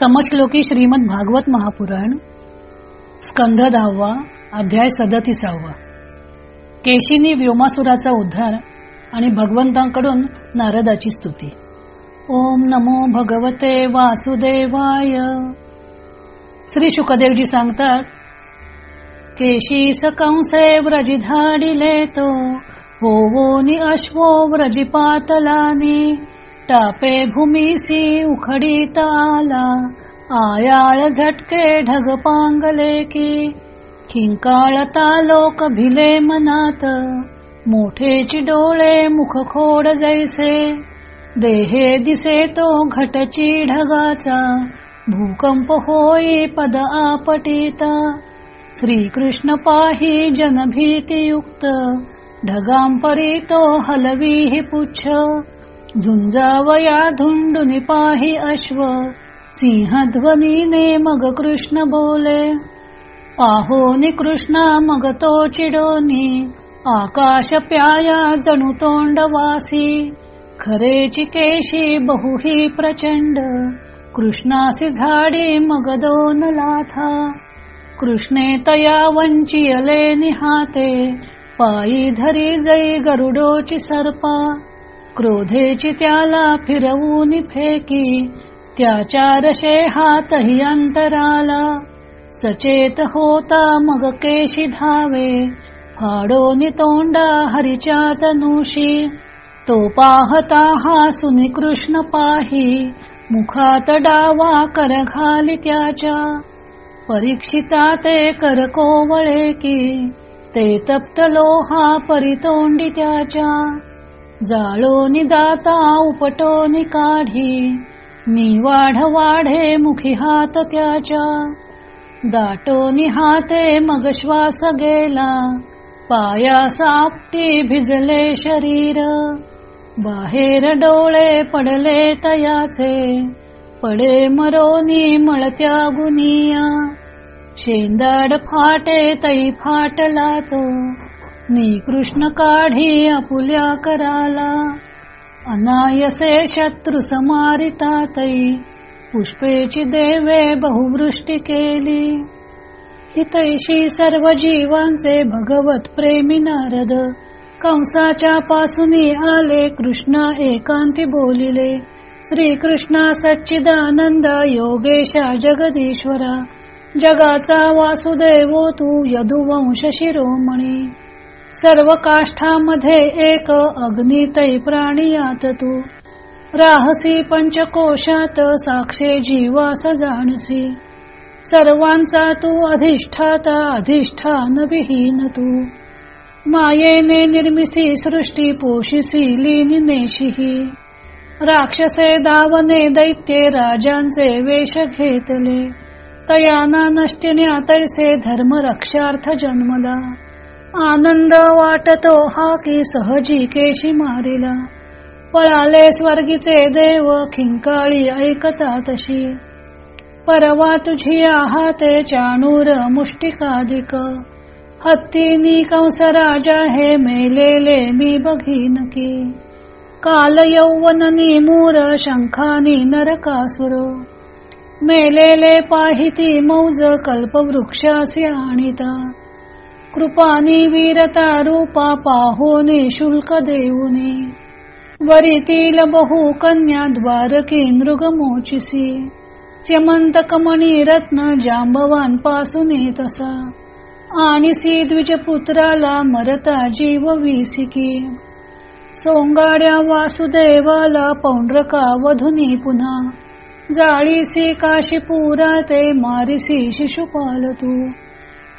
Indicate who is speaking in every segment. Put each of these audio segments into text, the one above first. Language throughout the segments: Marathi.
Speaker 1: समश्लोकी श्रीमद भागवत महापुराण स्कंध दहावा अध्याय सदतीसावा. केशीनी व्योमासुराचा उद्धार आणि भगवंतांकडून नारदाची स्तुती. ओम नमो भगवते वासुदेवाय. श्री शुकदेवजी सांगतात केशी सकांसे व्रजी धाडिले तो होवोनी अश्वो व्रजी पातलानी टापे भूमीसी उखडीत आला आयाळ झटके ढग पांगले की खिंकाळता लोक भिले मनात मोठेची डोळे मुख खोड जैसे देहे दिसे तो घटची ढगाचा भूकंप होई पद आपटीता श्रीकृष्ण पाही जनभीतियुक्त ढगांपरी तो हलवी पुच्छ झुंजावया धुंडुनी पाही अश्व सिंहध्वनीने मग कृष्ण बोले पाहोनी कृष्णा मग तो चिडोनी आकाश प्याया जणू तोंडवासी खरेची केशी बहुही प्रचंड कृष्णासी झाडी मग दोन लाथा कृष्णे तया वंचियले निहाते पायी धरी जई गरुडोची सर्पा क्रोधेची त्याला फिरवून फेकी त्याच्या रशे हातही अंतराला. सचेत होता मग केशी धावे फाडोनी तोंडा हरिच्या तनुषी तो पाहता हा सुनी कृष्ण पाही मुखात डावा कर घाली त्याच्या. परीक्षिता ते कर कोवळे की ते तप्त लोहा परितोंडी त्याच्या. जाळोनी दाता उपटोनी काढी. निवाढ वाढे मुखी हात त्याच्या. दाटोनी हाते मग श्वास गेला. पाया सापटी भिजले शरीर. बाहेर डोळे पडले तयाचे. पडे मरोनी मळत्या गुनिया. शेंदाड फाटे तई फाटला तो. नी कृष्ण काढी आपुल्या कराला. अनायसे शत्रु समारिता तई. पुष्पेची देवे बहुवृष्टी केली. हितैशी सर्व जीवांचे भगवत प्रेमी नारद. कंसाच्या पासुनी आले कृष्ण एकांती बोलिले. श्रीकृष्णा सच्चिदानंद योगेशा जगदीश्वरा. जगाचा वासुदेवो तू यदुवंश शिरोमणी. सर्व काष्ठामध्ये एक अग्नितै प्राणियात तू राहसी पंचकोशात साक्षे जीवास जाणसी. सर्वांचा तू अधिष्ठाता अधिष्ठान विहीन तू मायेने निर्मिसी सृष्टी पोषिसी लीनी नेशिही. राक्षसे दावने दैत्ये राजांचे वेश घेतले. तयाना नष्टिन्या तैसे धर्म रक्षार्थ जन्मला. आनंद वाटतो हा की सहजी केशी मारिला. पळाले स्वर्गीचे देव खिंकाळी ऐकता तशी. परवा तुझी आहाते चाणूर मुष्टिकाधिक. हत्तीनी कंस राजा हे मेलेले मी बघीन की. काल यौवननी मूर शंखानी नरकासुर. मेलेले पाहिती मौज कल्पवृक्षासी आणिता. कृपानी वीरता रूपा पाहोनी शुल्क देऊनी. वरीतील बहु कन्या द्वारकी नृगमोचिसी स्यमंत कमणी रत्न जांबवानपासून तसा. आणि सी द्विजपुत्राला मरता जीव विसिकी. सोंगाड्या वासुदेवाला पौंड्रका वधुनी पुन्हा. जाळीसी काशीपुरा ते मारिसी शिशुपाल तू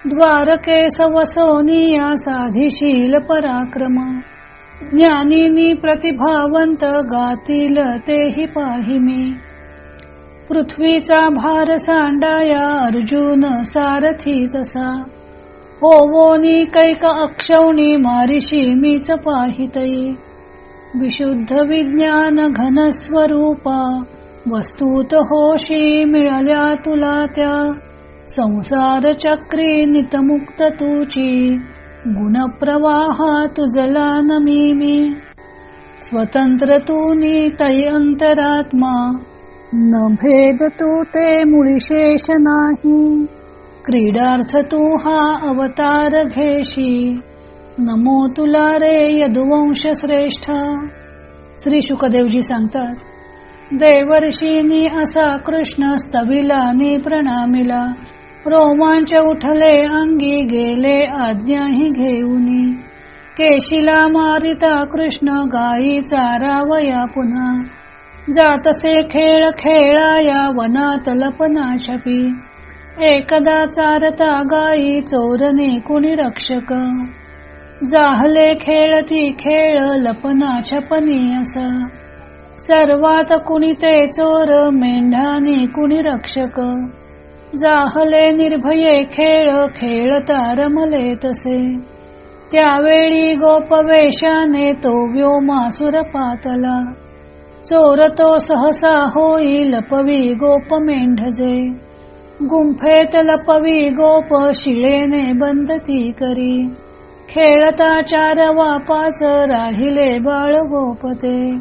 Speaker 1: द्वारके सवसोनिया साधिशील पराक्रम. ज्ञानिनी प्रतिभावंत गातील तेही पाहिमी. पृथ्वीचा भार सांडाया अर्जुन सारथी तसा. होवोनी कैक अक्षौणी मारिशी मीच पाहितई विशुद्ध विज्ञान घनस्वरूपा वस्तूत होशी मिळाल्या तुला त्या. संसार चक्रे नितमुक्त तुची गुणप्रवाहा तुझला नमी मी स्वतंत्र तू तै अंतरात्मा न भेद तू ते मुळीशेष नाही क्रीडार्थ तू हा अवतार घेशी नमो तुला रे यदुवंश श्रेष्ठ श्री शुकदेवजी सांगतात देवर्षीनी असा कृष्ण स्तविला नि प्रणामिला रोमांच उठले अंगी गेले आज्ञाही घेऊनी. केशिला मारिता कृष्ण गायी चारावया पुन्हा. जातसे खेळ खेळाया वनात लपना छपी. एकदा चारता गायी चोरणे कुणी रक्षक. जाहले खेळती खेळ लपना छपनी अस. सर्वात कुणी ते चोर मेंढाने कुणी रक्षक. जाहले निर्भये खेळ खेळता रमले तसे. त्यावेळी गोपवेशाने तो व्योमासुर पातला. चोर तो सहसा होई लपवी गोप मेंढजे. गुंफेत लपवी गोप शिळेने बंदती करी. खेळता चार वापाच राहिले बाळ गोपते.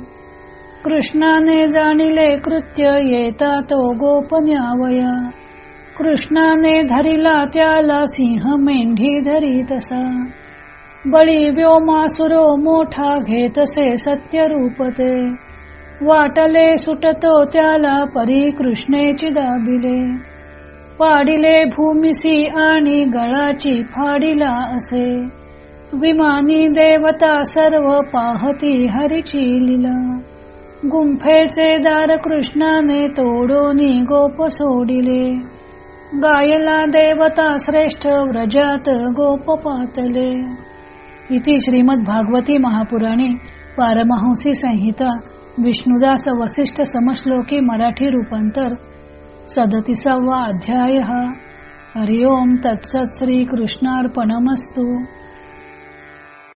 Speaker 1: कृष्णाने जाणिले कृत्य येता तो गोप न्यावया. कृष्णाने धरिला त्याला सिंह मेंढी धरी तसा. बळी व्योमासुरो मोठा घेतसे सत्य रूपते वाटले सुटतो त्याला परी कृष्णेची दाबिले. पाडिले भूमिसी आणि गळाची फाडिला असे. विमानी देवता सर्व पाहती हरिची लीला. गुंफेचे दार कृष्णाने तोडोनी गोप सोडिले. गायला देवता श्रेष्ठ व्रजात गोप पातले इति श्रीमद भागवती महापुराणे पारमहंसी संहिता विष्णुदास वसिष्ठ समश्लोकी मराठी रूपांतर सदतीसावा अध्याय. हरिओम तत्सत श्री कृष्णार्पणमस्तू